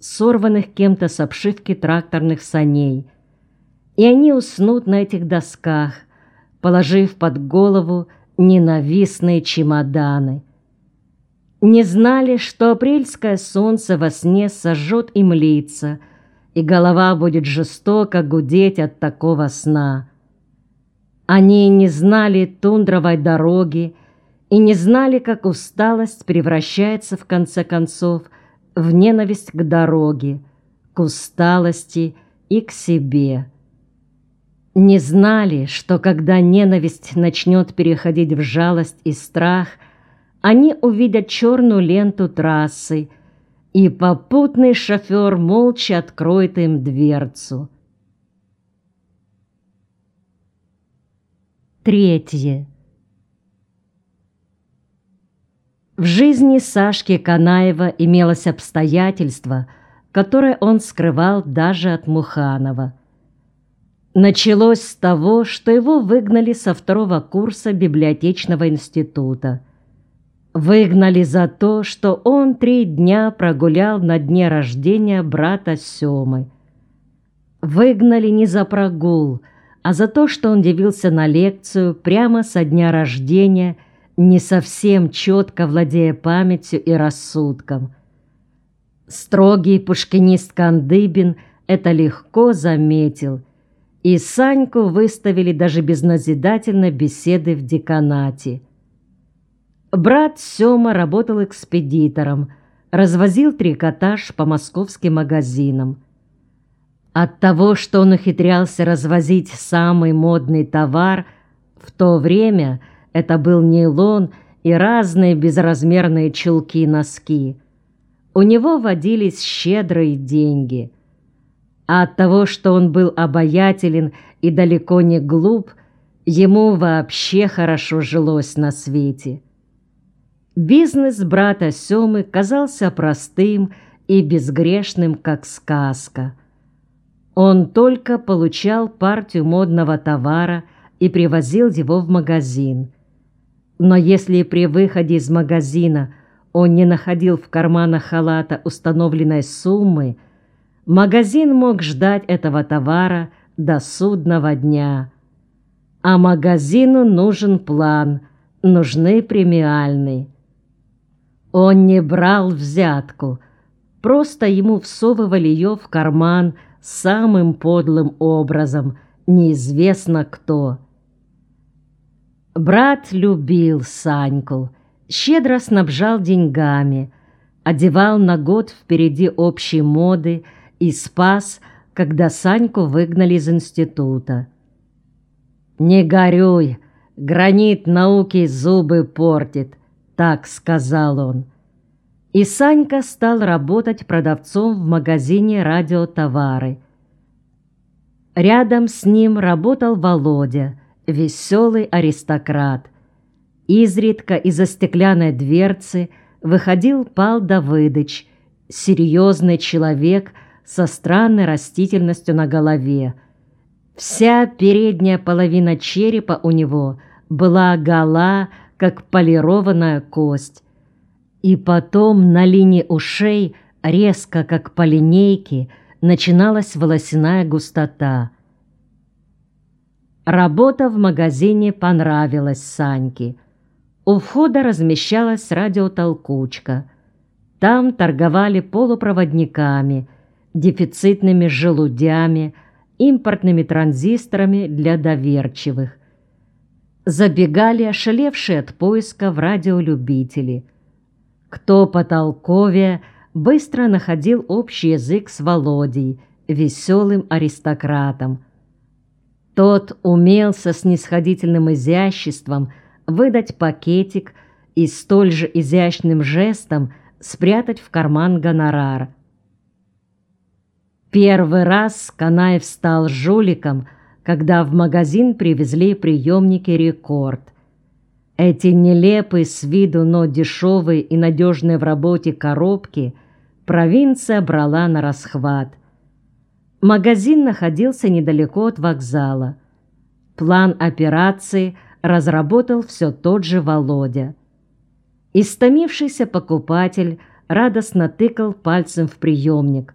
сорванных кем-то с обшивки тракторных саней. И они уснут на этих досках, положив под голову ненавистные чемоданы. Не знали, что апрельское солнце во сне сожжет им лица, и голова будет жестоко гудеть от такого сна. Они не знали тундровой дороги и не знали, как усталость превращается в конце концов в ненависть к дороге, к усталости и к себе. Не знали, что когда ненависть начнет переходить в жалость и страх, они увидят черную ленту трассы, и попутный шофер молча откроет им дверцу. Третье. В жизни Сашки Канаева имелось обстоятельство, которое он скрывал даже от Муханова. Началось с того, что его выгнали со второго курса библиотечного института. Выгнали за то, что он три дня прогулял на дне рождения брата Семы. Выгнали не за прогул, а за то, что он явился на лекцию прямо со дня рождения – не совсем четко владея памятью и рассудком. Строгий пушкинист Кандыбин это легко заметил, и Саньку выставили даже без назидательной беседы в деканате. Брат Сёма работал экспедитором, развозил трикотаж по московским магазинам. От того, что он ухитрялся развозить самый модный товар, в то время – это был нейлон и разные безразмерные чулки и носки. У него водились щедрые деньги. А от того, что он был обаятелен и далеко не глуп, ему вообще хорошо жилось на свете. Бизнес брата Семы казался простым и безгрешным, как сказка. Он только получал партию модного товара и привозил его в магазин – но если при выходе из магазина он не находил в карманах халата установленной суммы, магазин мог ждать этого товара до судного дня. А магазину нужен план, нужны премиальные. Он не брал взятку, просто ему всовывали ее в карман самым подлым образом, неизвестно кто – Брат любил Саньку, щедро снабжал деньгами, одевал на год впереди общей моды и спас, когда Саньку выгнали из института. «Не горюй, гранит науки зубы портит», — так сказал он. И Санька стал работать продавцом в магазине радиотовары. Рядом с ним работал Володя — веселый аристократ. Изредка из-за стеклянной дверцы выходил Пал Давыдыч, серьезный человек со странной растительностью на голове. Вся передняя половина черепа у него была гола, как полированная кость. И потом на линии ушей, резко, как по линейке, начиналась волосяная густота – Работа в магазине понравилась Саньке. У входа размещалась радиотолкучка. Там торговали полупроводниками, дефицитными желудями, импортными транзисторами для доверчивых. Забегали ошалевшие от поиска в радиолюбители. Кто потолковее, быстро находил общий язык с Володей, веселым аристократом – тот умел со снисходительным изяществом выдать пакетик и столь же изящным жестом спрятать в карман гонорар. Первый раз Канаев стал жуликом, когда в магазин привезли приемники «Рекорд». Эти нелепые с виду, но дешевые и надежные в работе коробки провинция брала на расхват. Магазин находился недалеко от вокзала. План операции разработал все тот же Володя. Истомившийся покупатель радостно тыкал пальцем в приемник.